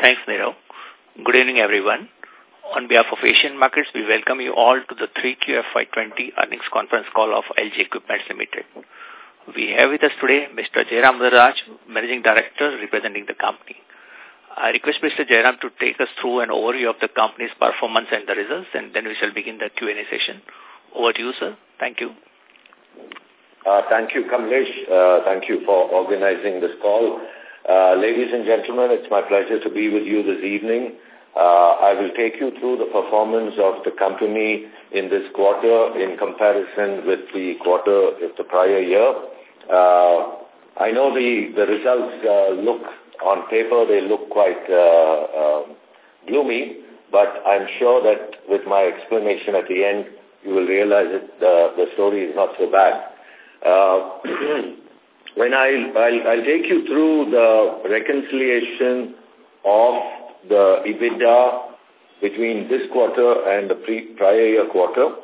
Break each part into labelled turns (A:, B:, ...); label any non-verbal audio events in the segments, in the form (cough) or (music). A: Thanks, Nero. Good evening, everyone. On behalf of Asian Markets, we welcome you all to the 3Q FY20 earnings conference call of ELGi Equipments Limited. We have with us today Mr. Jairam Raj, Managing Director, representing the company. I request Mr. Jairam to take us through an overview of the company's performance and the results, and then we shall begin the Q&A session. Over to you, sir. Thank you.
B: Uh, thank you, Kamlesh. Uh, thank you for organizing this call. Uh, ladies and gentlemen, it's my pleasure to be with you this evening. Uh, I will take you through the performance of the company in this quarter in comparison with the quarter of the prior year. Uh, I know the, the results uh, look, on paper, they look quite uh, uh, gloomy, but I'm sure that with my explanation at the end, you will realize that the, the story is not so bad. Uh, (clears throat) when I'll, I'll, I'll take you through the reconciliation of the EBITDA between this quarter and the pre prior year quarter.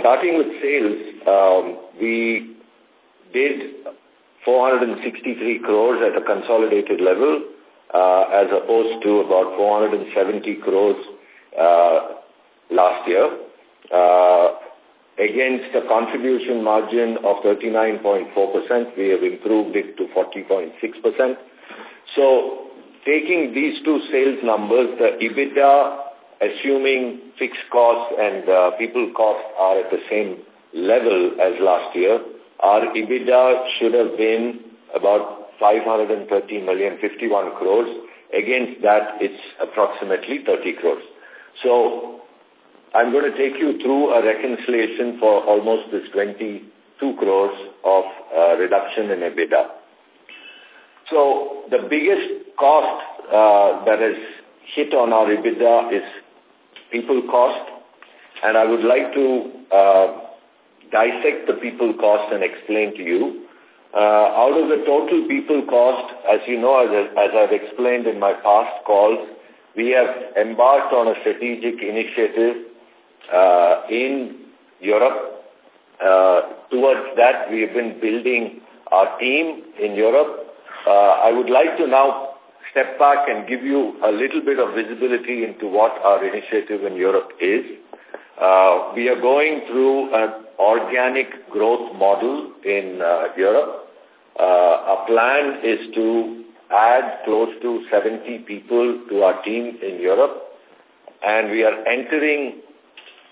B: Starting with sales, um, we did 463 crores at a consolidated level uh, as opposed to about 470 crores uh, last year. Uh, Against a contribution margin of 39.4%, we have improved it to 40.6%. So taking these two sales numbers, the EBITDA, assuming fixed costs and uh, people costs are at the same level as last year, our EBITDA should have been about 530 million, 51 crores. Against that, it's approximately 30 crores. So I'm going to take you through a reconciliation for almost this 22 crores of uh, reduction in EBITDA. So the biggest cost uh, has hit on our EBITDA is people cost. And I would like to uh, dissect the people cost and explain to you. Uh, out of the total people cost, as you know, as, as I've explained in my past calls, we have embarked on a strategic initiative uh, in Europe. Uh, towards that, we have been building our team in Europe. Uh, I would like to now step back and give you a little bit of visibility into what our initiative in Europe is. Uh, we are going through an organic growth model in uh, Europe. Uh, our plan is to add close to 70 people to our team in Europe, and we are entering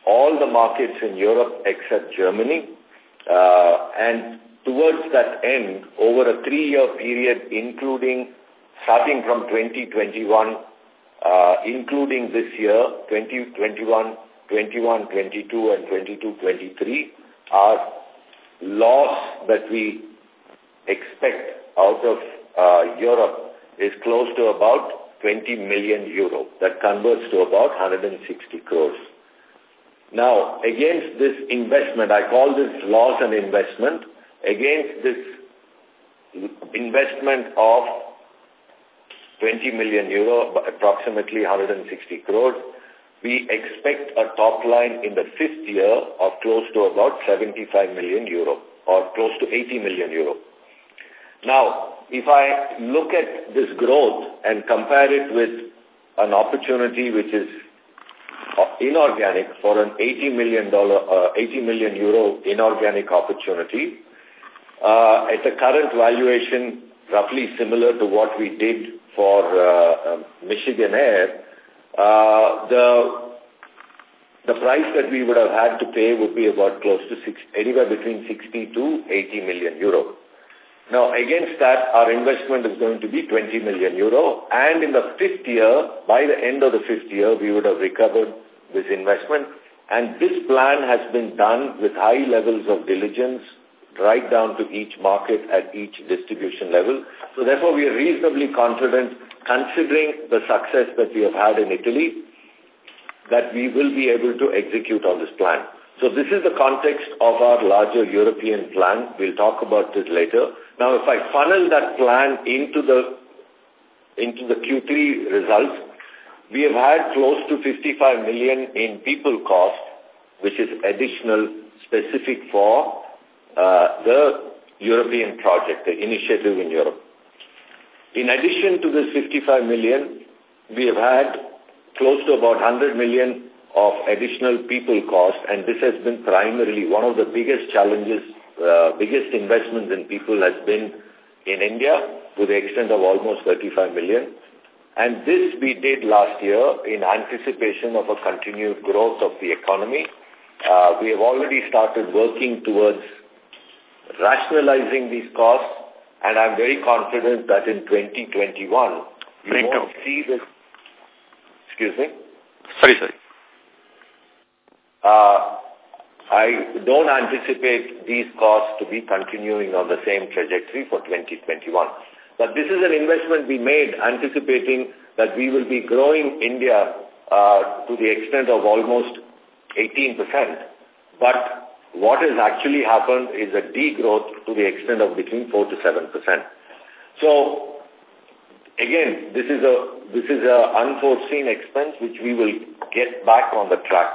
B: all the markets in Europe except Germany. Uh, and towards that end, over a three-year period, including starting from 2021, uh, including this year, 2021, 21, 22, and 22, 23, our loss that we expect out of uh, Europe is close to about 20 million euro. That converts to about 160 crores. Now, against this investment, I call this loss and investment, against this investment of 20 million euro, approximately 160 crores, we expect a top line in the fifth year of close to about 75 million euro or close to 80 million euro. Now, if I look at this growth and compare it with an opportunity which is inorganic for an 80 million dollar, uh, 80 million euro inorganic opportunity uh, at the current valuation, roughly similar to what we did for uh, um, Michigan Air. Uh, the the price that we would have had to pay would be about close to six, anywhere between 60 to 80 million euro. Now, against that, our investment is going to be 20 million euro, and in the fifth year, by the end of the fifth year, we would have recovered this investment. And this plan has been done with high levels of diligence right down to each market at each distribution level. So therefore, we are reasonably confident, considering the success that we have had in Italy, that we will be able to execute on this plan. So this is the context of our larger European plan. We'll talk about this later. Now, if I funnel that plan into the into the Q3 results, we have had close to 55 million in people cost, which is additional specific for uh, the European project, the initiative in Europe. In addition to this 55 million, we have had close to about 100 million of additional people cost, and this has been primarily one of the biggest challenges, uh, biggest investments in people has been in India to the extent of almost 35 million. And this we did last year in anticipation of a continued growth of the economy. Uh, we have already started working towards rationalizing these costs, and I'm very confident that in 2021, you won't see this... Excuse me? Sorry, sorry. Uh, I don't anticipate these costs to be continuing on the same trajectory for 2021 that this is an investment we made anticipating that we will be growing India uh, to the extent of almost 18%. But what has actually happened is a degrowth to the extent of between 4 to 7%. So again, this is a this is a unforeseen expense which we will get back on the track.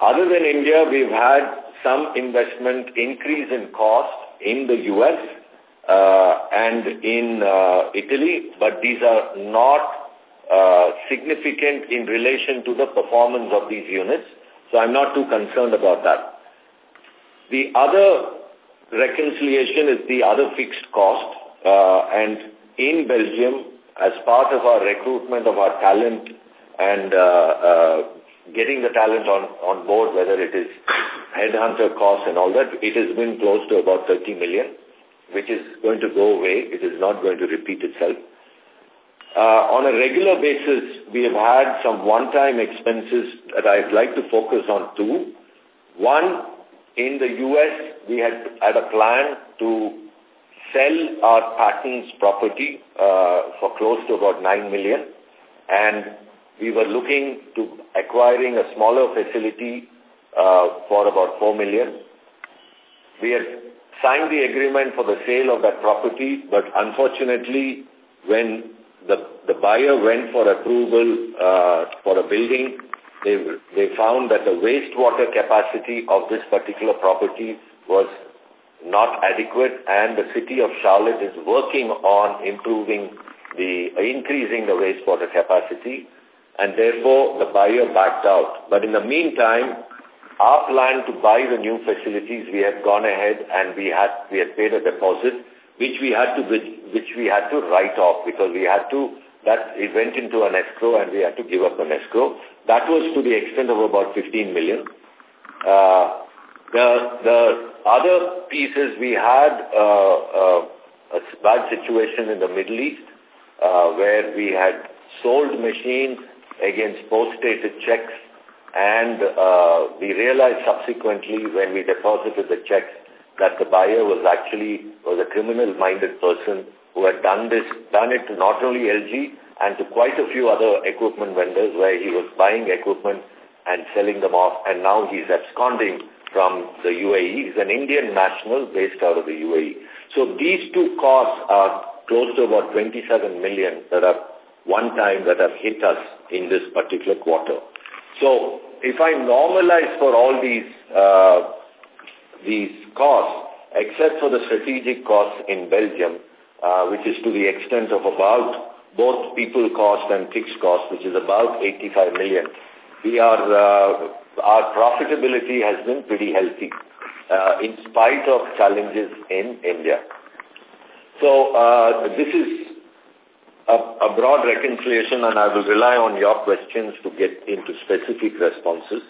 B: Other than India, we've had some investment increase in cost in the U.S. Uh, and in uh, Italy, but these are not uh, significant in relation to the performance of these units. So I'm not too concerned about that. The other reconciliation is the other fixed cost. and in Belgium, as part of our recruitment of our talent and uh, uh, getting the talent on, on board, whether it is headhunter costs and all that, it has been close to about 30 million which is going to go away. It is not going to repeat itself. Uh, on a regular basis, we have had some one-time expenses that I'd like to focus on two. One, in the U.S., we had, had a plan to sell our Pattons property uh, for close to about 9 million and we were looking to acquiring a smaller facility uh, for about 4 million. We had signed the agreement for the sale of that property, but unfortunately, when the, the buyer went for approval uh, for a building, they, they found that the wastewater capacity of this particular property was not adequate and the city of Charlotte is working on improving the, increasing the wastewater capacity and therefore the buyer backed out. But in the meantime, our plan to buy the new facilities, we had gone ahead and we had we had paid a deposit, which we had to which we had to write off because we had to that it went into an escrow and we had to give up an escrow. That was to the extent of about 15 million. Uh, the the other pieces we had uh, uh, a bad situation in the Middle East uh, where we had sold machines against post-dated checks and uh, we realized subsequently when we deposited the checks that the buyer was actually was a criminal-minded person who had done this, done it to not only ELGi and to quite a few other equipment vendors where he was buying equipment and selling them off, and now he's absconding from the UAE. He's an Indian national based out of the UAE. So these two costs are close to about 27 million that are one time that have hit us in this particular quarter. So if I normalize for all these uh, these costs, except for the strategic costs in Belgium, uh, which is to the extent of about both people cost and fixed cost, which is about 85 million, we are uh, our profitability has been pretty healthy uh, in spite of challenges in India. So uh, this is a, a broad reconciliation and I will rely on your questions to get into specific responses.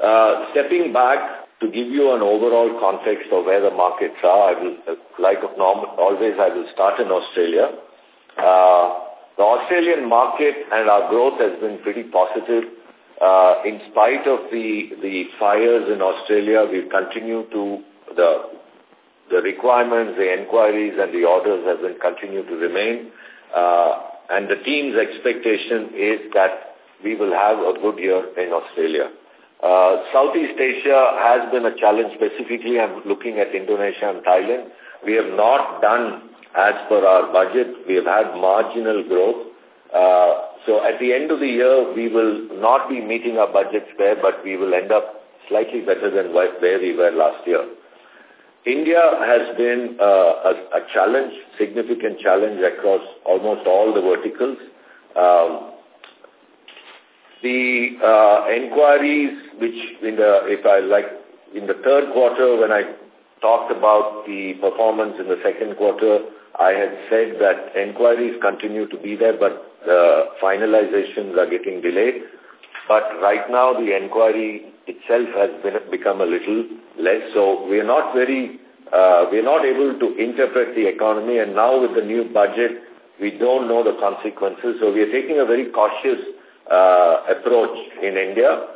B: Uh, stepping back to give you an overall context of where the markets are, I will, like normal, always, I will start in Australia. Uh, the Australian market and our growth has been pretty positive. Uh, in spite of the, the fires in Australia, we continue to, the, the requirements, the inquiries and the orders have been continue to remain. Uh, and the team's expectation is that we will have a good year in Australia. Uh, Southeast Asia has been a challenge specifically. I'm looking at Indonesia and Thailand. We have not done as per our budget. We have had marginal growth. Uh, so at the end of the year, we will not be meeting our budgets there, but we will end up slightly better than where we were last year. India has been uh, a, a, challenge, significant challenge across almost all the verticals. Um, the uh, inquiries, which in the, if I like, in the third quarter when I talked about the performance in the second quarter, I had said that inquiries continue to be there, but the finalizations are getting delayed. But right now the inquiry itself has been, become a little less. So we are not very, uh, we are not able to interpret the economy. And now with the new budget, we don't know the consequences. So we are taking a very cautious uh, approach in India.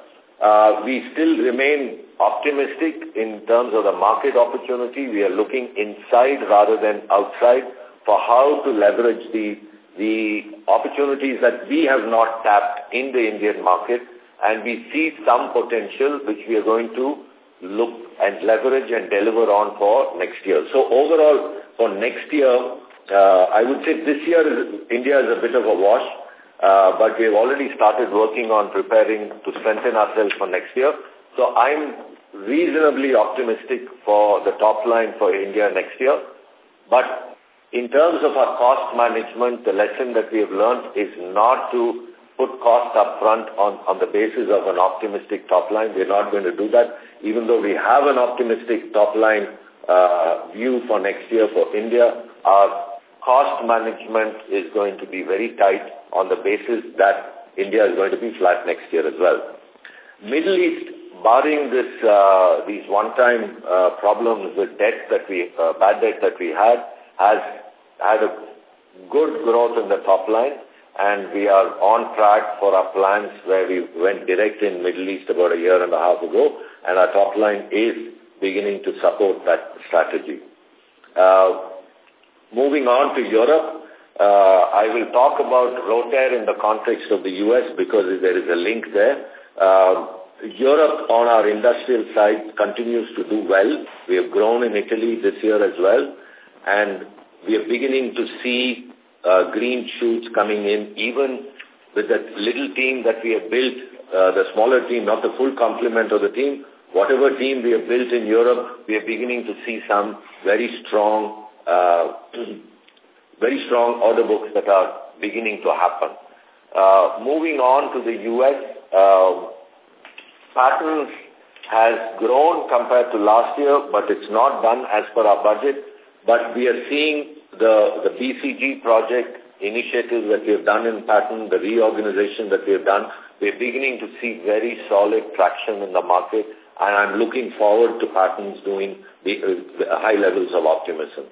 B: Uh, we still remain optimistic in terms of the market opportunity. We are looking inside rather than outside for how to leverage the the opportunities that we have not tapped in the Indian market and we see some potential which we are going to look and leverage and deliver on for next year. So overall, for next year, uh, I would say this year is, India is a bit of a wash, uh, but we have already started working on preparing to strengthen ourselves for next year. So I'm reasonably optimistic for the top line for India next year. But in terms of our cost management, the lesson that we have learned is not to put costs up front on, on the basis of an optimistic top line. We're not going to do that, even though we have an optimistic top line uh, view for next year for India. Our cost management is going to be very tight on the basis that India is going to be flat next year as well. Middle East, barring this, uh, these one-time uh, problems with debt that we, uh, bad debt that we had, has had a good growth in the top line and we are on track for our plans where we went direct in Middle East about a year and a half ago, and our top line is beginning to support that strategy. Uh, moving on to Europe, uh, I will talk about Rotair in the context of the U.S. because there is a link there. Uh, Europe on our industrial side continues to do well. We have grown in Italy this year as well, and we are beginning to see uh, green shoots coming in, even with that little team that we have built, uh, the smaller team, not the full complement of the team, whatever team we have built in Europe, we are beginning to see some very strong, uh, (clears throat) very strong order books that are beginning to happen. Uh, moving on to the U.S., uh, patterns has grown compared to last year, but it's not done as per our budget. But we are seeing the, the BCG project initiatives that we have done in Patton, the reorganization that we have done, we're beginning to see very solid traction in the market, and I'm looking forward to Pattons doing the, the high levels of optimism.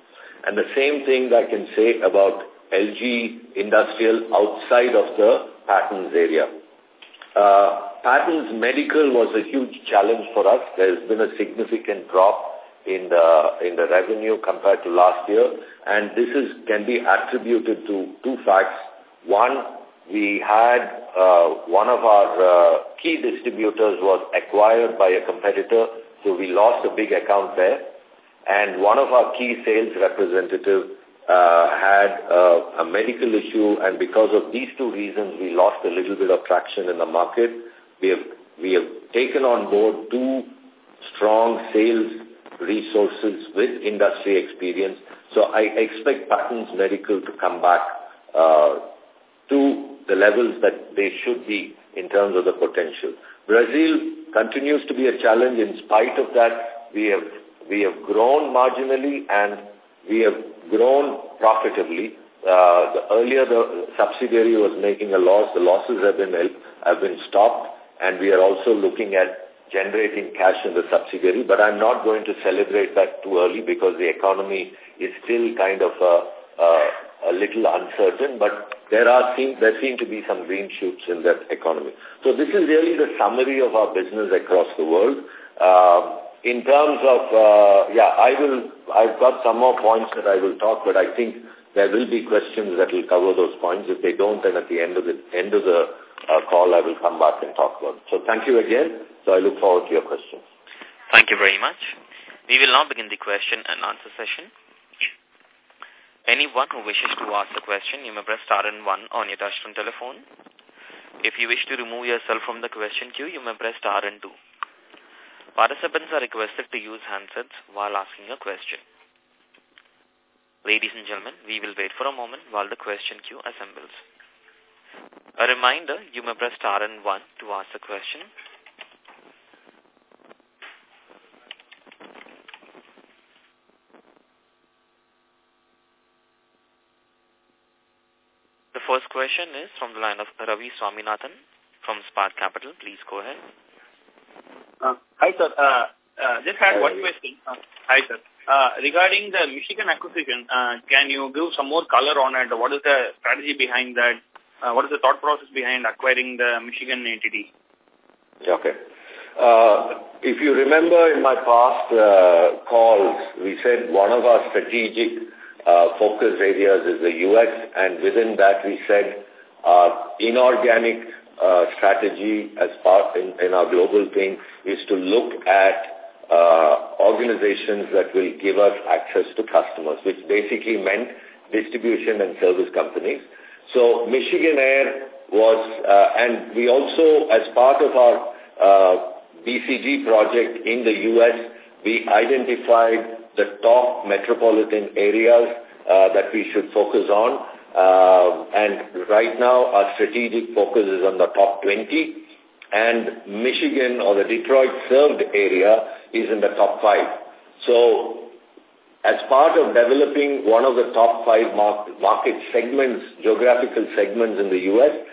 B: And the same thing I can say about ELGi Industrial outside of the Pattons area. Uh, medical was a huge challenge for us. There's been a significant drop in the in the revenue compared to last year, and this is can be attributed to two facts. One, we had uh, one of our uh, key distributors was acquired by a competitor, so we lost a big account there, and one of our key sales representatives uh, had uh, a medical issue, and because of these two reasons, we lost a little bit of traction in the market. We have we have taken on board two strong sales resources with industry experience. So I expect Pattons Medical to come back uh, to the levels that they should be in terms of the potential. Brazil continues to be a challenge. In spite of that, we have, we have grown marginally and we have grown profitably. Uh, the earlier the subsidiary was making a loss, the losses have been, have been stopped and we are also looking at generating cash in the subsidiary, but I'm not going to celebrate that too early because the economy is still kind of a, uh, a, uh, a little uncertain, but there are seem, there seem to be some green shoots in that economy. So this is really the summary of our business across the world. Uh, in terms of, uh, yeah, I will, I've got some more points that I will talk, but I think there will be questions that will cover those points. If they don't, then at the end of the, end of the uh, call, I will come back and talk about it. So thank you again. So I look forward to your questions.
C: Thank you very much. We will now begin the question and answer session. Anyone who wishes to ask a question, you may press star and one on your touchtone telephone. If you wish to remove yourself from the question queue, you may press star and two. Participants are requested to use handsets while asking a question. Ladies and gentlemen, we will wait for a moment while the question queue assembles. A reminder, you may press star and one to ask a question. first question is from the line of Ravi Swaminathan from Spark Capital. Please go ahead.
B: Uh, hi, sir.
C: Uh, uh, just had one question. Uh, hi, sir. Uh, regarding the Michigan acquisition,
D: uh, can you give some more color on it? What is the strategy behind that? Uh, what is the thought process behind acquiring the Michigan entity?
B: Okay. Uh, if you remember in my past uh, calls, we said one of our strategic uh, focus areas is the U.S. and within that we said uh, inorganic uh, strategy as part in, in our global thing is to look at uh, organizations that will give us access to customers, which basically meant distribution and service companies. So Michigan Air was, uh, and we also, as part of our uh, BCG project in the U.S., we identified the top metropolitan areas uh, that we should focus on. Uh, and right now, our strategic focus is on the top 20. And Michigan or the Detroit served area is in the top five. So as part of developing one of the top five market segments, geographical segments in the U.S.,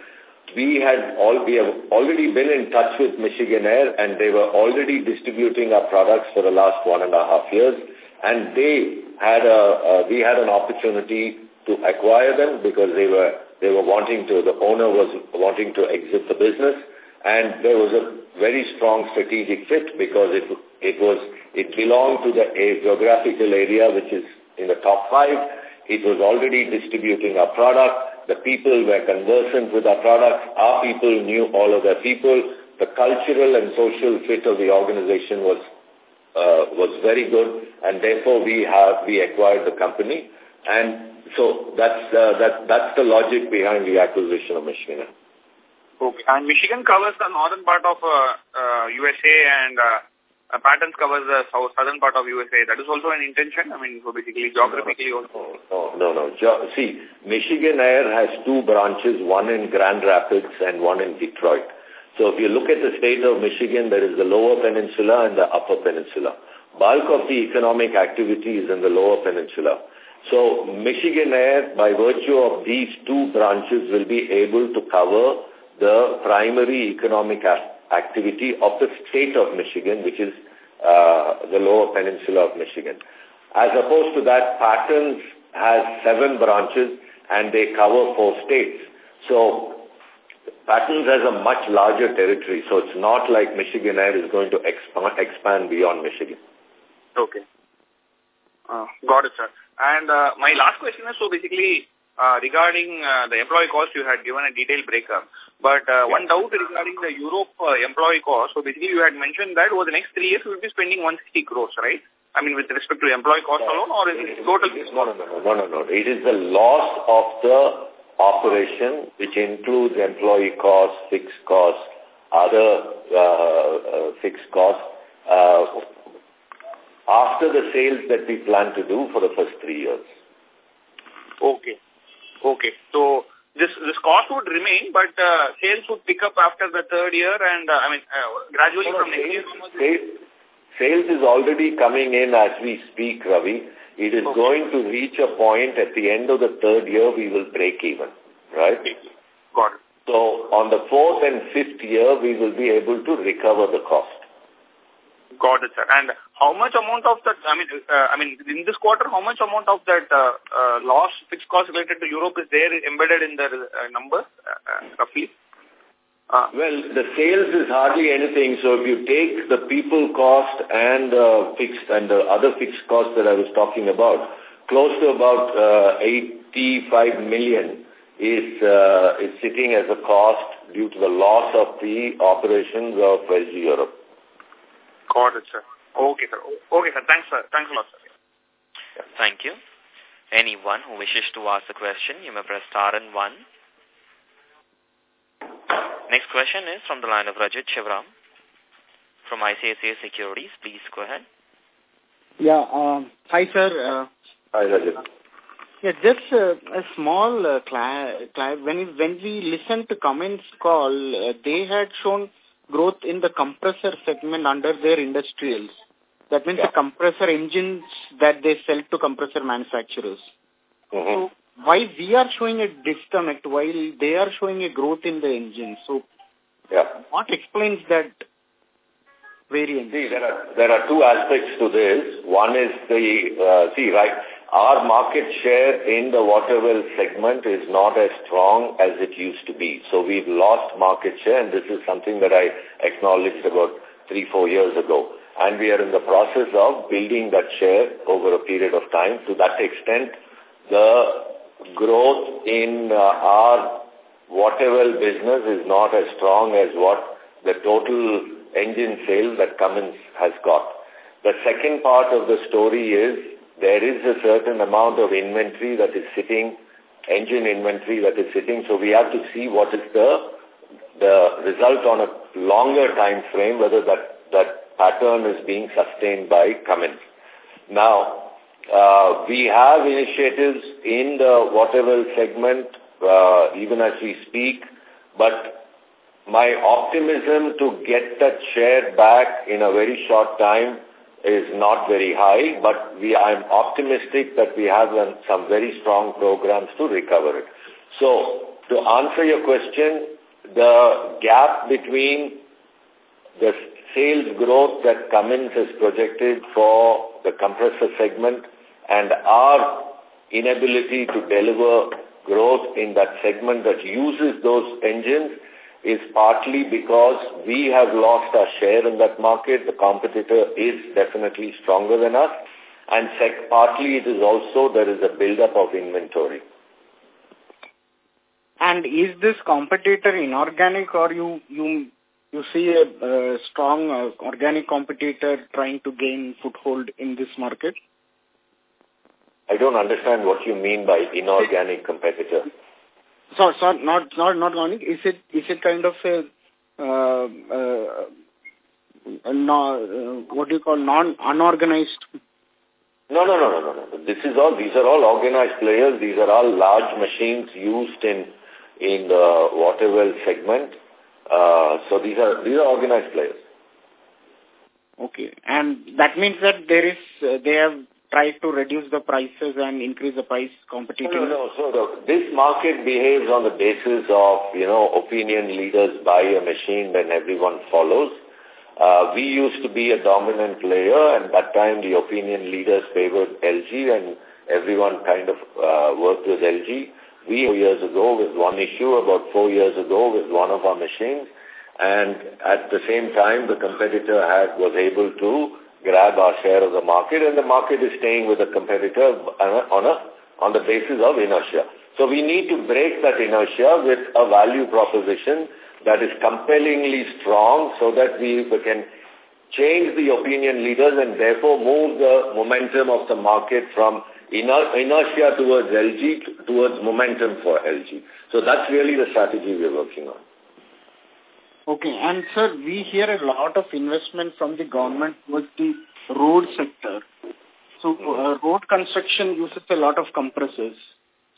B: we had all we have already been in touch with Michigan Air and they were already distributing our products for the last one and a half years and they had a uh, we had an opportunity to acquire them because they were they were wanting to the owner was wanting to exit the business and there was a very strong strategic fit because it it was it belonged to the geographical area which is in the top 5 it was already distributing our product the people were conversant with our products. Our people knew all of their people. The cultural and social fit of the organization was uh, was very good, and therefore we have we acquired the company. And so that's uh, that that's the logic behind the acquisition of Michigan.
D: Okay, and Michigan covers the northern part of uh, uh, USA and. Uh uh, Pattons covers the south, southern part of USA. That is also an intention? I mean, so basically geographically no,
B: also. No, no, no. see, Michigan Air has two branches, one in Grand Rapids and one in Detroit. So if you look at the state of Michigan, there is the lower peninsula and the upper peninsula. Bulk of the economic activity is in the lower peninsula. So Michigan Air, by virtue of these two branches, will be able to cover the primary economic activity activity of the state of Michigan, which is uh, the lower peninsula of Michigan. As opposed to that, Pattons has seven branches and they cover four states. So Pattons has a much larger territory, so it's not like Michigan Air is going to expand, expand beyond Michigan. Okay. Uh, got it, sir.
D: And uh, my last question is, so basically, uh, regarding uh, the employee cost, you had given a detailed breakup. But uh, one doubt regarding the Europe uh, employee cost. So basically, you had mentioned that over the next three years, we'll be spending 160 crores, right? I mean, with respect to employee cost no, alone, or is it, it total? It is, no, no, no,
B: no, no, no. It is the loss of the operation, which includes employee cost, fixed cost, other uh, uh, fixed uh, after the sales that we plan to do for the first three years. Okay.
D: Okay. So this this cost would remain, but uh, sales would pick up after the third year, and uh, I mean uh, gradually no, from sales, next year.
B: Sales, sales is already coming in as we speak, Ravi. It is okay. going to reach a point at the end of the third year we will break even, right? Got it. So on the fourth and fifth year we will be able to recover the cost.
D: Got it, sir. And how much amount of that, I mean, uh, I mean, in this quarter, how much amount of that uh, uh, loss, fixed cost related to Europe is there embedded in the uh, number, uh, uh roughly?
B: Uh, well, the sales is hardly anything. So if you take the people cost and the uh, fixed and the other fixed costs that I was talking about, close to about uh, 85 million is uh, is sitting as a cost due to the loss of the operations of ELGi Europe. Got
D: it, sir. Okay, sir. Okay, sir. Thanks, sir. Thanks a lot,
C: sir. Thank you. Anyone who wishes to ask a question, you may press star and one. Next question is from the line of Renjith Sivaram from ICICI Securities. Please go ahead.
E: Yeah. Um, hi, sir. Uh, hi, Rajit. Yeah, just uh, a small uh, when when we listened to Cummins call, uh, they had shown growth in the compressor segment under their industrials. That means yeah. the compressor engines that they sell to compressor manufacturers. Mm -hmm. So why we are showing a disconnect while they are showing a growth in the engine? So yeah. what explains that
B: variance? See, there are, there are two aspects to this. One is the, uh, see, right, our market share in the water well segment is not as strong as it used to be. So we've lost market share and this is something that I acknowledged about three, four years ago and we are in the process of building that share over a period of time. To that extent, the growth in uh, our water well business is not as strong as what the total engine sale that Cummins has got. The second part of the story is there is a certain amount of inventory that is sitting, engine inventory that is sitting, so we have to see what is the the result on a longer time frame, whether that, that pattern is being sustained by Cummins. Now, uh, we have initiatives in the waterwell segment, uh, even as we speak, but my optimism to get that share back in a very short time is not very high, but we, I'm optimistic that we have some very strong programs to recover it. So, to answer your question, the gap between the sales growth that Cummins is projected for the compressor segment and our inability to deliver growth in that segment that uses those engines is partly because we have lost our share in that market. The competitor is definitely stronger than us. And sec partly it is also there is a buildup of inventory.
E: And is this competitor inorganic or you, you you see a, a strong uh, organic competitor trying to gain foothold in this market?
B: I don't understand what you mean by inorganic competitor.
E: So, so not not not organic. Is it is it kind of a uh, uh, no, uh,
B: what do you call non unorganized? No, no, no, no, no, no. This is all. These are all organized players. These are all large machines used in in the water well segment uh, so these are these are organized players. Okay,
E: and that means that there is uh, they have tried to reduce the prices and increase the price competition. No, no,
B: no. So the, this market behaves on the basis of you know opinion leaders buy a machine, then everyone follows. Uh, we used to be a dominant player, and that time the opinion leaders favored ELGi, and everyone kind of uh, worked with ELGi. We years ago with one issue, about four years ago with one of our machines. And at the same time, the competitor had was able to grab our share of the market, and the market is staying with the competitor on, a, on the basis of inertia. So we need to break that inertia with a value proposition that is compellingly strong so that we can change the opinion leaders and therefore move the momentum of the market from inertia towards ELGi, towards momentum for ELGi. So that's really the strategy we're working on.
E: Okay, and sir, we hear a lot of investment from the government towards the road sector. So uh, road construction uses a lot of
B: compressors.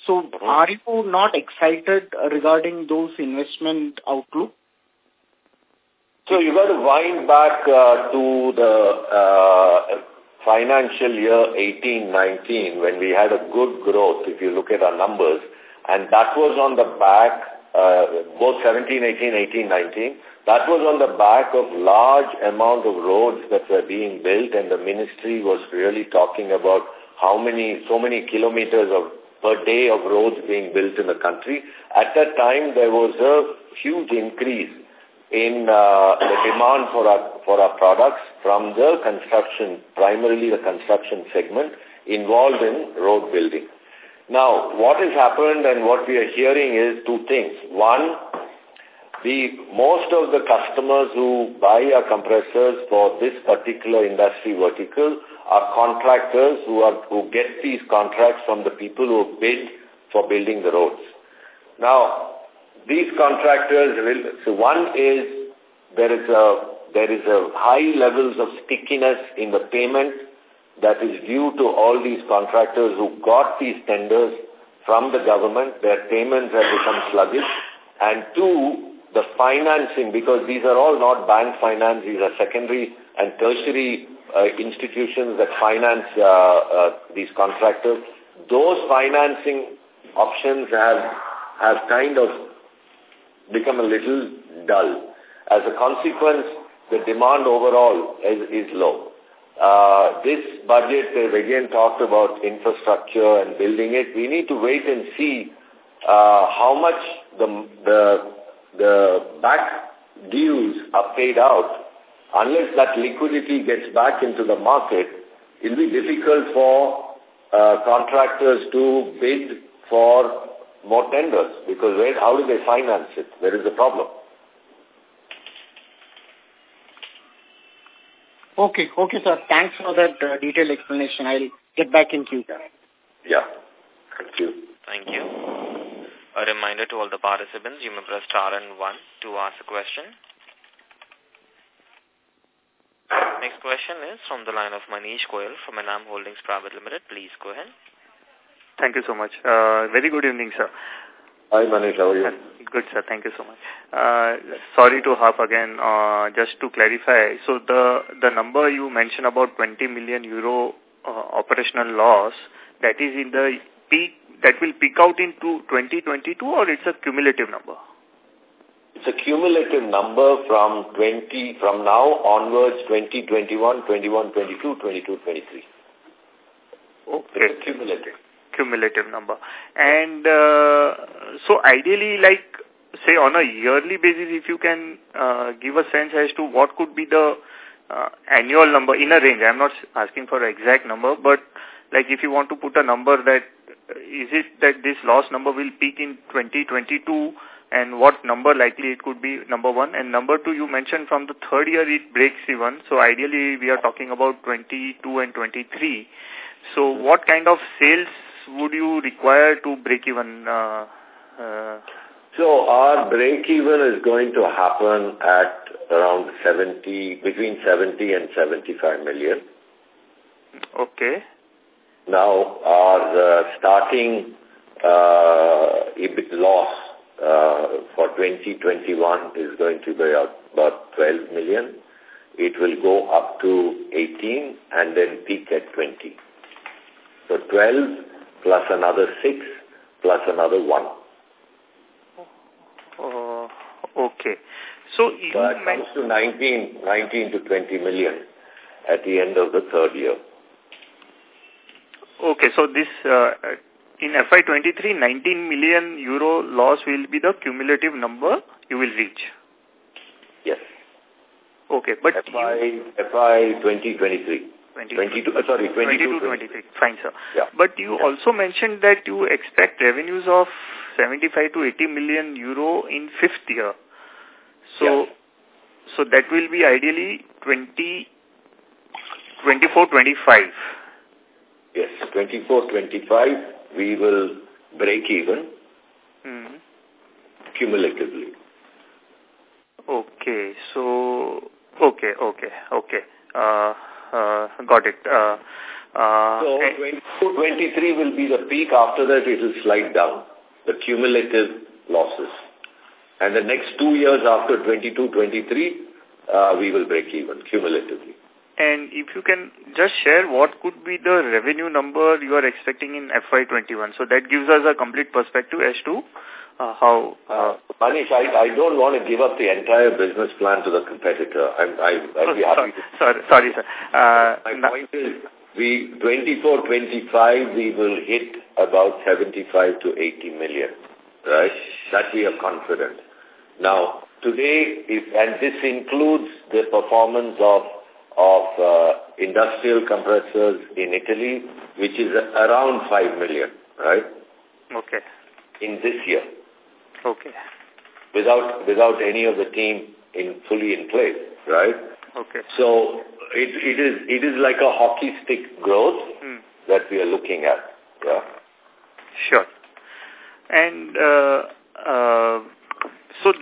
E: So mm-hmm. are you not excited regarding those investment
B: outlook? So you got to wind back uh, to the uh, financial year 18-19 when we had a good growth, if you look at our numbers, and that was on the back, uh, both 17, 18, 18, 19, that was on the back of large amount of roads that were being built and the ministry was really talking about how many, so many kilometers of per day of roads being built in the country. At that time, there was a huge increase in uh, the demand for our, for our products from the construction, primarily the construction segment involved in road building. Now, what has happened and what we are hearing is two things. One, the most of the customers who buy our compressors for this particular industry vertical are contractors who are who get these contracts from the people who bid for building the roads. Now, these contractors will, so one is there is a, there is a high levels of stickiness in the payment that is due to all these contractors who got these tenders from the government, their payments have become sluggish, and two, the financing, because these are all not bank finance, these are secondary and tertiary uh, institutions that finance uh, uh, these contractors. Those financing options have have kind of become a little dull. As a consequence, the demand overall is, is low. Uh, this budget, they've again talked about infrastructure and building it. We need to wait and see uh, how much the, the, the back dues are paid out. Unless that liquidity gets back into the market, it'll be difficult for uh, contractors to bid for more tenders because where, how do they finance it? There is a problem.
E: Okay, okay, sir. Thanks for that uh, detailed explanation. I'll get back in queue.
B: Yeah,
C: thank you. Thank you. A reminder to all the participants, you may press star and one to ask a question. Next question is from the line of Manish Goyal from Enam Holdings Private Limited. Please go ahead.
F: Thank you so much. Uh, very good evening, sir.
C: Hi, Manish. How are you?
F: Good, sir. Thank you so much. Uh, sorry to harp again. Uh, just to clarify, so the the number you mentioned about 20 million euro uh, operational loss, that is in the peak, that will peak out into 2022 or it's a cumulative number? It's
B: a cumulative number from 20, from now onwards, 2021, 21, 22, 22, 23. Okay. It's cumulative cumulative
F: number. And uh, so ideally, like, say on a yearly basis, if you can uh, give a sense as to what could be the uh, annual number in a range, I'm not asking for an exact number, but like if you want to put a number that is it that this loss number will peak in 2022 and what number likely it could be, number one. And number two, you mentioned from the third year it breaks even. So ideally we are talking about 22 and 23. So what kind of sales would you
B: require to break even? Uh, uh, so our break even is going to happen at around 70, between 70 and 75 million. Okay. Now our uh, starting uh, EBIT loss uh, for 2021 is going to be about 12 million. It will go up to 18 and then peak at 20. So 12 plus another six, plus another one. Uh, okay. So, it comes to 19, 19 to 20 million at the end of the third year. Okay, so this uh,
F: in FY23, 19 million euro loss will be the cumulative number you will reach. Yes. Okay, but FY, FY 2023. 22, uh, sorry, 22, to 23. Fine, sir. Yeah. But you yeah. also mentioned that you expect revenues of 75 to 80 million euro in fifth year. So, yeah. so that will be ideally 20,
B: 24, 25. Yes, 24, 25, we will break even mm. cumulatively.
F: Okay, so, okay, okay, okay. Uh,
B: uh, got it. Uh, uh, so 23 will be the peak. After that, it will slide down, the cumulative losses. And the next two years after 22-23, we will break even cumulatively. And
F: if you can just share what could be the revenue number you are expecting in FY21. So
B: that gives us a complete perspective as to uh, how... Uh, uh, Manish, I, I don't want to give up the entire business plan to the competitor. I'm, I, I'd be happy sorry, to... Sorry, sorry, sir. Uh, My point is, we, 24-25, we will hit about 75 to 80 million. Right? That we are confident. Now, today, if, and this includes the performance of of uh, industrial compressors in Italy, which is around 5 million, right? Okay. In this year. Okay. Without without any of the team in fully in place, right? Okay. So it it is it is like a hockey stick growth hmm. that we are looking at. Yeah. Sure. And uh, uh, so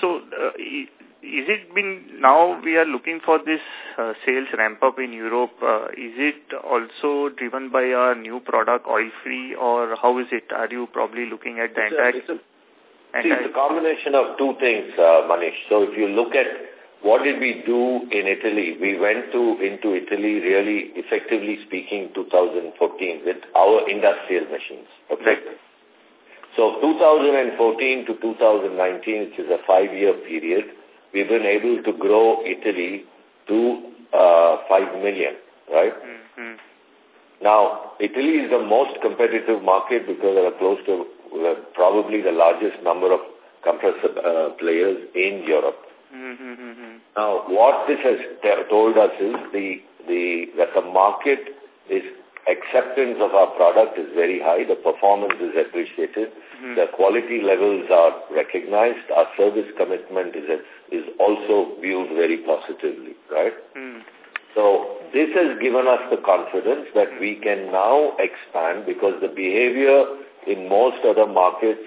F: so uh, is it been now we are looking for this uh, sales ramp up in Europe? Uh, is it also driven by our new product, oil free, or how
B: is it? Are you probably looking at the it's entire? A, it's, a, See, it's a combination of two things, uh, Manish. So if you look at what did we do in Italy, we went to into Italy really effectively speaking 2014 with our industrial machines. Okay. So 2014 to 2019, which is a five-year period, we've been able to grow Italy to uh, 5 million, right? Mm -hmm. Now, Italy is the most competitive market because there are close to we're probably the largest number of compressor uh, players in Europe.
E: Mm -hmm.
B: Now, what this has told us is the, the, that the market is acceptance of our product is very high, the performance is appreciated, mm -hmm. the quality levels are recognized, our service commitment is, a, is also viewed very positively, right? Mm. So this has given us the confidence that mm. we can now expand because the behavior in most other markets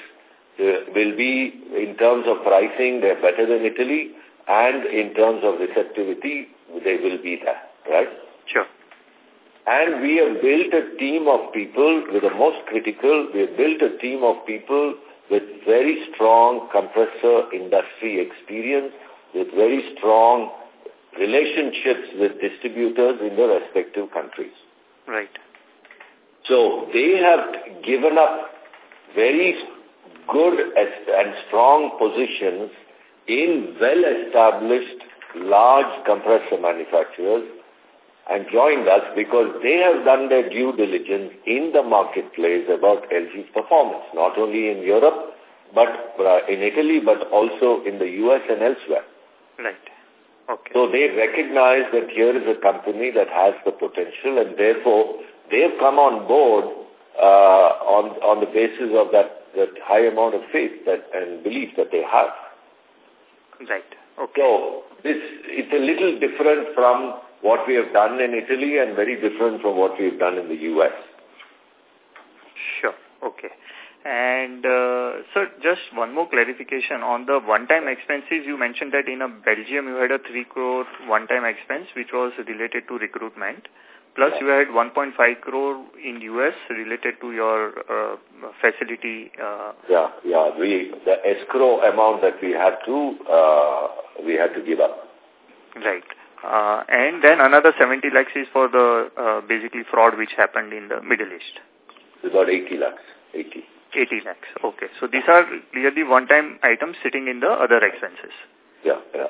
B: uh, will be, in terms of pricing, they're better than Italy, and in terms of receptivity, they will be there, right? Sure. And we have built a team of people, with the most critical, we have built a team of people with very strong compressor industry experience, with very strong relationships with distributors in the respective countries. Right. So they have given up very good and strong positions in well-established large compressor manufacturers and joined us because they have done their due diligence in the marketplace about ELGi's performance, not only in Europe, but uh, in Italy, but also in the U.S. and elsewhere. Right. Okay. So they recognize that here is a company that has the potential and therefore they've come on board uh, on, on the basis of that, that high amount of faith that, and belief that they have. Right. Okay. So this, it's a little different from what we have done in Italy and very different from what we've done in the U.S. Sure.
F: Okay. And, uh, sir, just one more clarification. On the one-time expenses, you mentioned that in a Belgium you had a 3 crore one-time expense which was related to recruitment. Plus, you had 1.5 crore in US related to your uh, facility. Uh, yeah,
B: yeah. We the escrow amount that we had to uh, we had to give up. Right. Uh, and then another 70
F: lakhs is for the uh, basically fraud which happened in the Middle East. About 80 lakhs. 80. 80 lakhs. Okay. So these are clearly one-time items sitting in the other expenses. Yeah, yeah.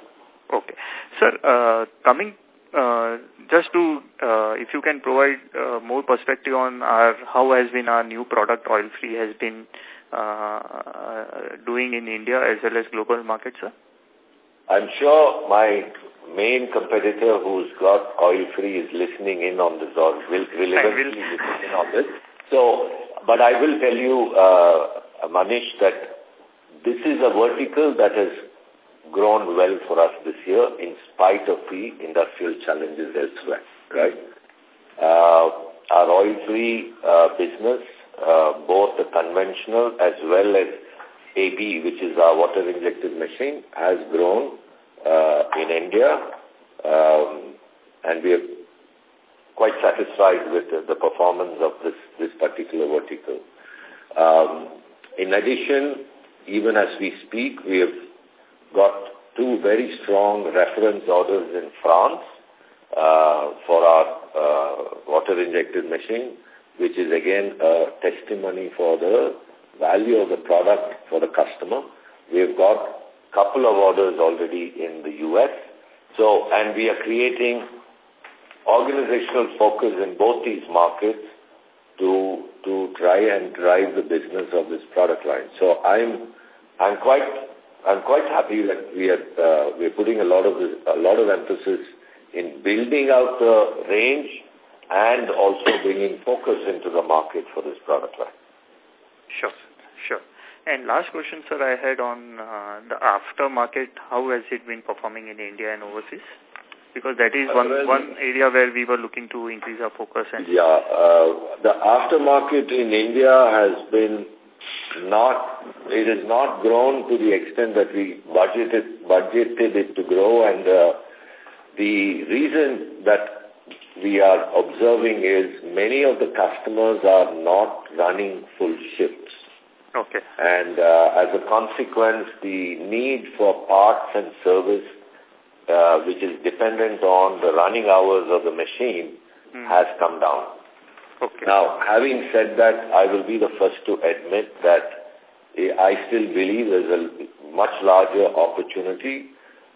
F: Okay. Sir, uh, coming uh, just to, uh, if you can provide uh, more perspective on our, how has been our new product oil-free has been uh, uh, doing in India as well as global markets, sir?
B: I'm sure my main competitor who's got oil-free is listening in on this or will, will eventually will. listen in on this. So, but I will tell you, uh, Manish, that this is a vertical that has grown well for us this year in spite of the industrial challenges elsewhere, right? Uh, our oil-free uh, business, uh, both the conventional as well as AB, which is our water-injected machine, has grown uh, in India, um, and we are quite satisfied with the, the performance of this, this particular vertical. Um, in addition, even as we speak, we have got two very strong reference orders in France uh, for our uh, water-injected machine, which is again a testimony for the value of the product for the customer. We've got a couple of orders already in the U.S. So, and we are creating organizational focus in both these markets to to try and drive the business of this product line. So I'm I'm quite I'm quite happy that we are uh, we're putting a lot of a lot of emphasis in building out the range and also bringing focus into the market for this product line. Sure,
F: sure. And last question, sir, I had on uh, the aftermarket. How has it been performing in India and overseas? Because that is one well, one area where we were looking to increase our focus. And yeah, uh,
B: the aftermarket in India has been not it has not grown to the extent that we budgeted budgeted it to grow and uh, the reason that we are observing is many of the customers are not running full shifts. Okay. And uh, as a consequence, the need for parts and service, uh, which is dependent on the running hours of the machine, mm. has come down. Okay. Now, having said that, I will be the first to admit that eh, I still believe there's a much larger opportunity.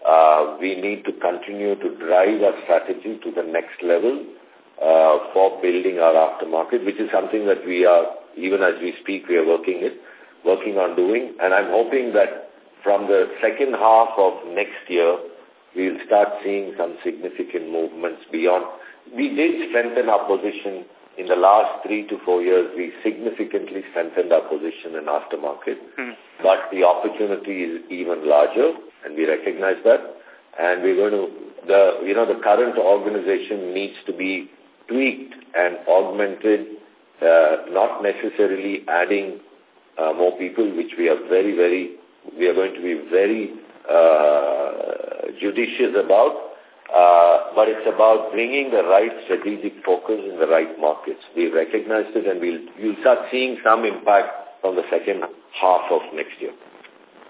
B: Uh, we need to continue to drive our strategy to the next level uh, for building our aftermarket, which is something that we are, even as we speak, we are working it, working on doing. And I'm hoping that from the second half of next year, we'll start seeing some significant movements beyond. We did strengthen our position in the last three to four years, we significantly strengthened our position in aftermarket. Mm. But the opportunity is even larger, and we recognize that. And we're going to, the you know, the current organization needs to be tweaked and augmented, uh, not necessarily adding uh, more people, which we are very, very, we are going to be very uh, judicious about uh, but it's about bringing the right strategic focus in the right markets. We recognize it and we'll, we will start seeing some impact from the second half of next year.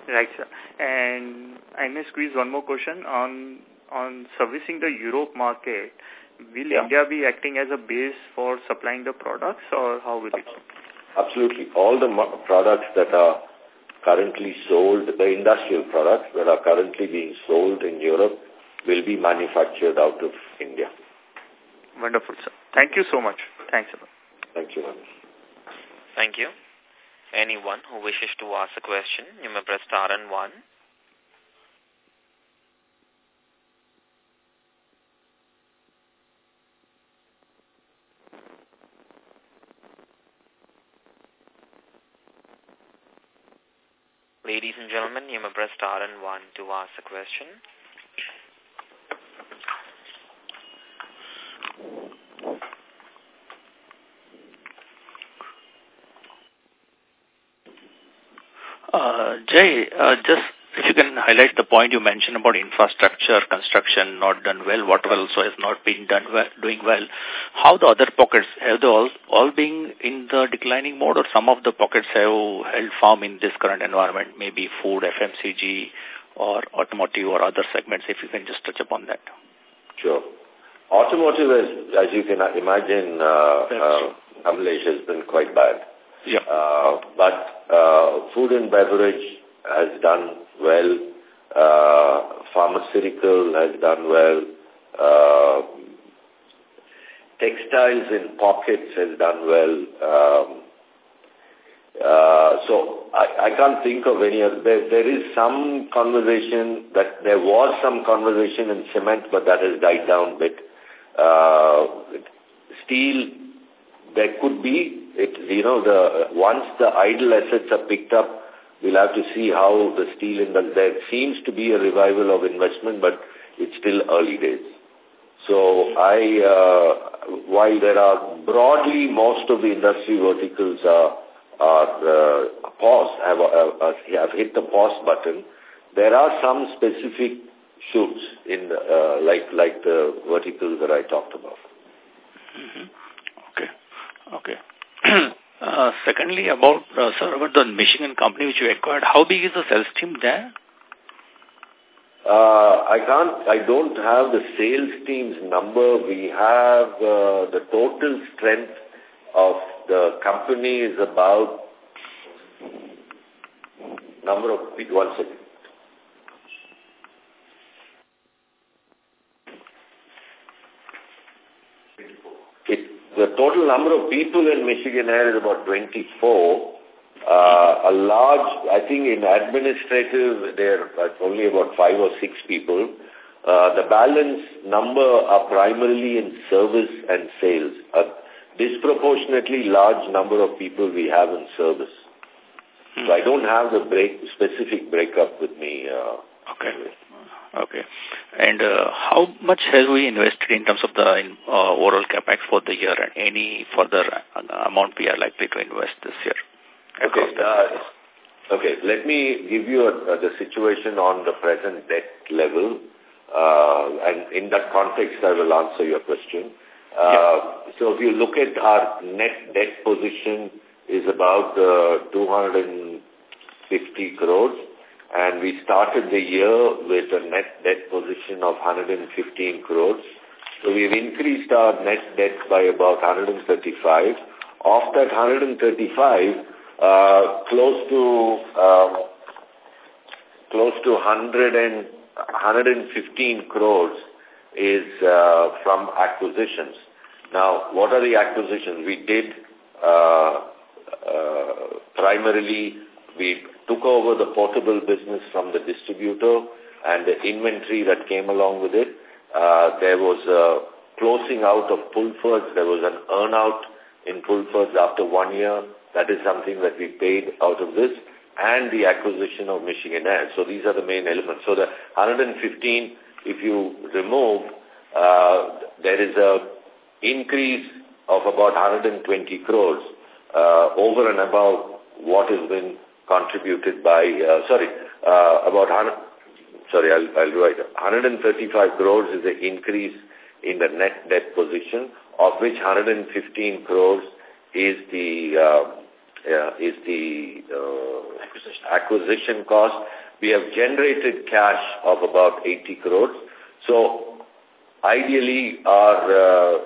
F: Right, sir. And I may squeeze one more question on on servicing the Europe market. Will yeah. India
B: be acting as a
F: base for supplying the products or how will it?
B: Absolutely. All the products that are currently sold, the industrial products that are currently being sold in Europe will be manufactured out of India.
F: Wonderful, sir. Thank you so much. Thanks sir.
B: Thank you, Manish. Thank you.
C: Anyone who wishes to ask a question, you may press star and one. Ladies and gentlemen, you may press star and one to ask a question.
A: Jai, uh, just if you can highlight the point you mentioned about infrastructure construction not done well, water also has not been done well, doing well. How the other pockets, have they all, all been in the declining mode or some of the pockets have held firm in this current environment, maybe food, FMCG or automotive or other segments, if you can just touch upon that.
B: Sure. Automotive, is, as you can imagine, uh, uh, has been quite bad. Yeah. Uh, but uh, food and beverage has done well. Uh, pharmaceutical has done well. Uh, textiles in pockets has done well. Um, uh, so I, I can't think of any other. There, there is some conversation that there was some conversation in cement, but that has died down a bit. Uh, steel, there could be it, you know, the once the idle assets are picked up, we'll have to see how the steel industry, there seems to be a revival of investment, but it's still early days. So I, uh, while there are broadly most of the industry verticals are, are uh, pause, have, uh, uh have hit the pause button, there are some specific shoots in uh, like like the verticals that I talked about.
A: Mm -hmm. Okay,
B: okay uh, secondly, about, uh,
A: sir, about the Michigan company which you acquired, how big is the sales team there?
B: Uh, I can't, I don't have the sales team's number. We have uh, the total strength of the company is about number of, one second. The total number of people in Michigan Air is about 24. Uh, a large, I think in administrative, there are only about five or six people. Uh, the balance number are primarily in service and sales. A disproportionately large number of people we have in service. Hmm. So I don't have the break, specific breakup with me. Uh, okay. Anyway. Okay. And uh,
A: how much has we invested in terms of the in, uh, overall capex for the year and any further uh, amount we are likely to invest this year?
B: Okay. Uh, okay. Let me give you a, uh, the situation on the present debt level. Uh, and in that context, I will answer your question. Yeah. So if you look at our net debt position is about 250 crores and we started the year with a net debt position of 115 crores. So we've increased our net debt by about 135. Of that 135, uh, close to uh, close to 100 and 115 crores is uh, from acquisitions. Now, what are the acquisitions? We did uh, uh, primarily we took over the portable business from the distributor and the inventory that came along with it. Uh, there was a closing out of Pulfords. There was an earn-out in Pulfords after one year. That is something that we paid out of this and the acquisition of Michigan Air. So these are the main elements. So the 115, if you remove, uh, there is a increase of about 120 crores uh, over and above what has been contributed by, uh, sorry, uh, about, sorry, I'll, I'll write, 135 crores is the increase in the net debt position, of which 115 crores is the uh, uh, is the uh, acquisition. cost. We have generated cash of about 80 crores. So ideally, our uh,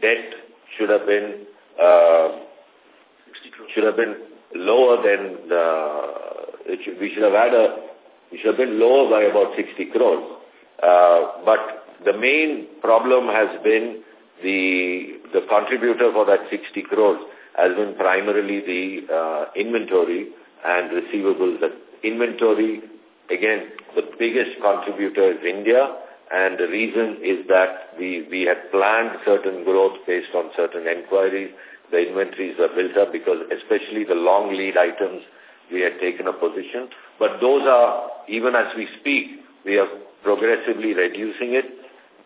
B: debt should have been uh, should have been lower than the, it should, we should have had a, we should have been lower by about 60 crores. Uh, but the main problem has been the, the contributor for that 60 crores has been primarily the uh, inventory and receivables. The inventory, again, the biggest contributor is India, and the reason is that we, we had planned certain growth based on certain enquiries the inventories are built up because especially the long lead items, we had taken a position. But those are, even as we speak, we are progressively reducing it.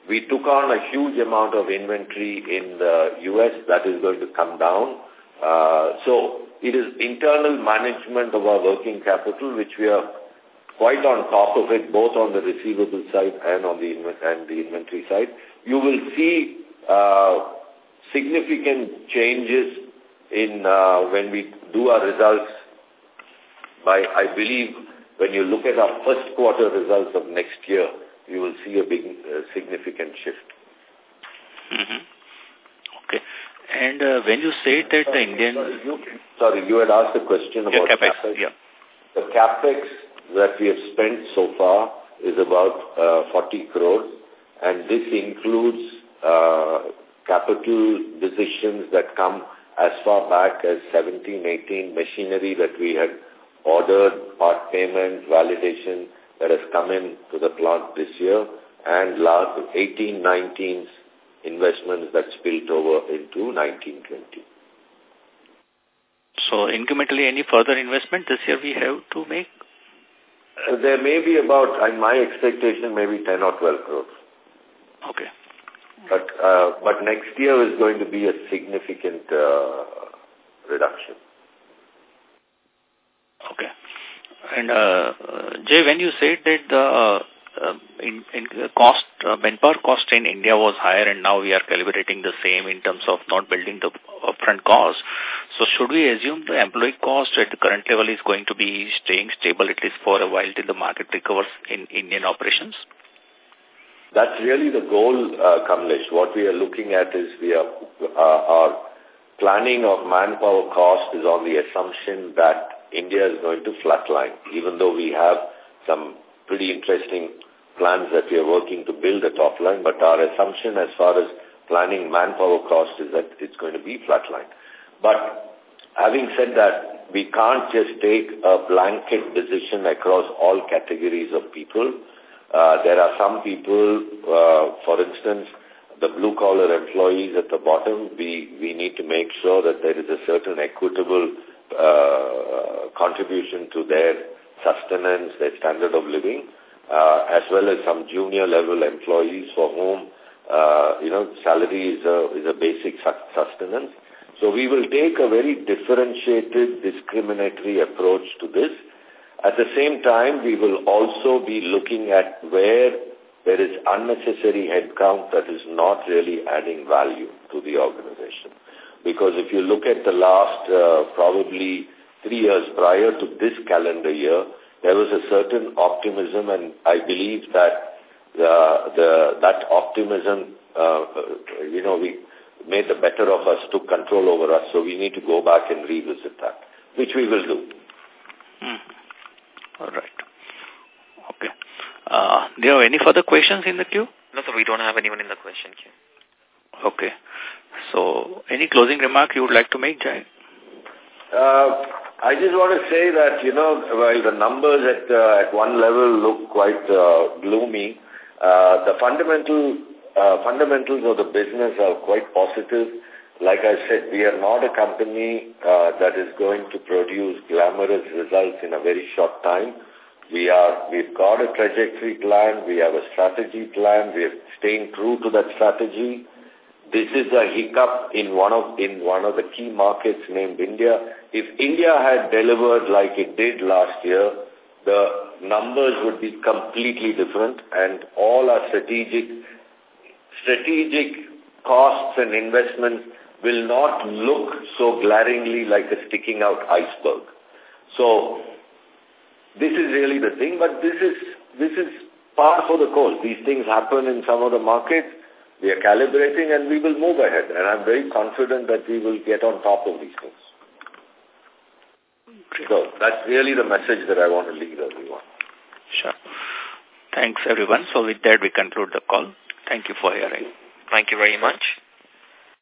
B: We took on a huge amount of inventory in the U.S. that is going to come down. Uh, so it is internal management of our working capital, which we are quite on top of it, both on the receivable side and on the, and the inventory side. You will see uh, significant changes in uh, when we do our results by, I believe, when you look at our first quarter results of next year, you will see a big, uh, significant shift. Mm -hmm. Okay. And uh, when you said that sorry, the Indian... Sorry you, sorry you, had asked a question about capex. CapEx. Yeah. The CapEx that we have spent so far is about uh, 40 crores, and this includes uh, capital decisions that come as far back as 17, 18 machinery that we had ordered, part payment, validation that has come in to the plant this year, and last 18, 19 investments that spilled over into 19, 20.
A: So incrementally, any
B: further investment this year we have to make? Uh, there may be about, in my expectation, maybe 10 or 12 crores. Okay. But, uh, but next year is going to be a significant uh, reduction. Okay. And uh, Jai, when you said that the uh,
A: in, in cost, uh, manpower cost in India was higher and now we are calibrating the same in terms of not building the upfront cost. So should we assume the employee cost at the current level is going to be staying stable at least for a while till the market recovers in Indian operations?
B: that's really the goal, uh, Kamlesh. What we are looking at is we are, uh, our planning of manpower cost is on the assumption that India is going to flatline, even though we have some pretty interesting plans that we are working to build a top line, but our assumption as far as planning manpower cost is that it's going to be flatline. But having said that, we can't just take a blanket decision across all categories of people uh, there are some people, uh, for instance, the blue-collar employees at the bottom, we, we need to make sure that there is a certain equitable uh, contribution to their sustenance, their standard of living, uh, as well as some junior-level employees for whom, uh, you know, salary is a, is a basic sustenance. So we will take a very differentiated, discriminatory approach to this, at the same time, we will also be looking at where there is unnecessary headcount that is not really adding value to the organization. Because if you look at the last uh, probably three years prior to this calendar year, there was a certain optimism and I believe that the, uh, the, that optimism, uh, uh, you know, we made the better of us took control over us. So we need to go back and revisit that, which we will do. Mm. All right. Okay. Uh,
A: do you have any further questions in the queue?
C: No, sir, we don't have anyone in the question queue.
A: Okay. So, any closing remark you would like to make, Jai?
B: Uh, I just want to say that, you know, while the numbers at, uh, at one level look quite uh, gloomy, uh, the fundamental uh, fundamentals of the business are quite positive like I said, we are not a company uh, that is going to produce glamorous results in a very short time. We are, we've got a trajectory plan, we have a strategy plan, we are staying true to that strategy. This is a hiccup in one of, in one of the key markets named India. If India had delivered like it did last year, the numbers would be completely different and all our strategic, strategic costs and investments will not look so glaringly like a sticking out iceberg. So this is really the thing, but this is, this is par for the course. These things happen in some of the markets. We are calibrating and we will move ahead. And I'm very confident that we will get on top of these things. Great. So that's really the message that I want to leave everyone. Sure. Thanks,
A: everyone. So with that, we conclude the call. Thank you for hearing.
B: Thank you very much.